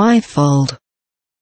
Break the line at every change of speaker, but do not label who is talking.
Fivefold.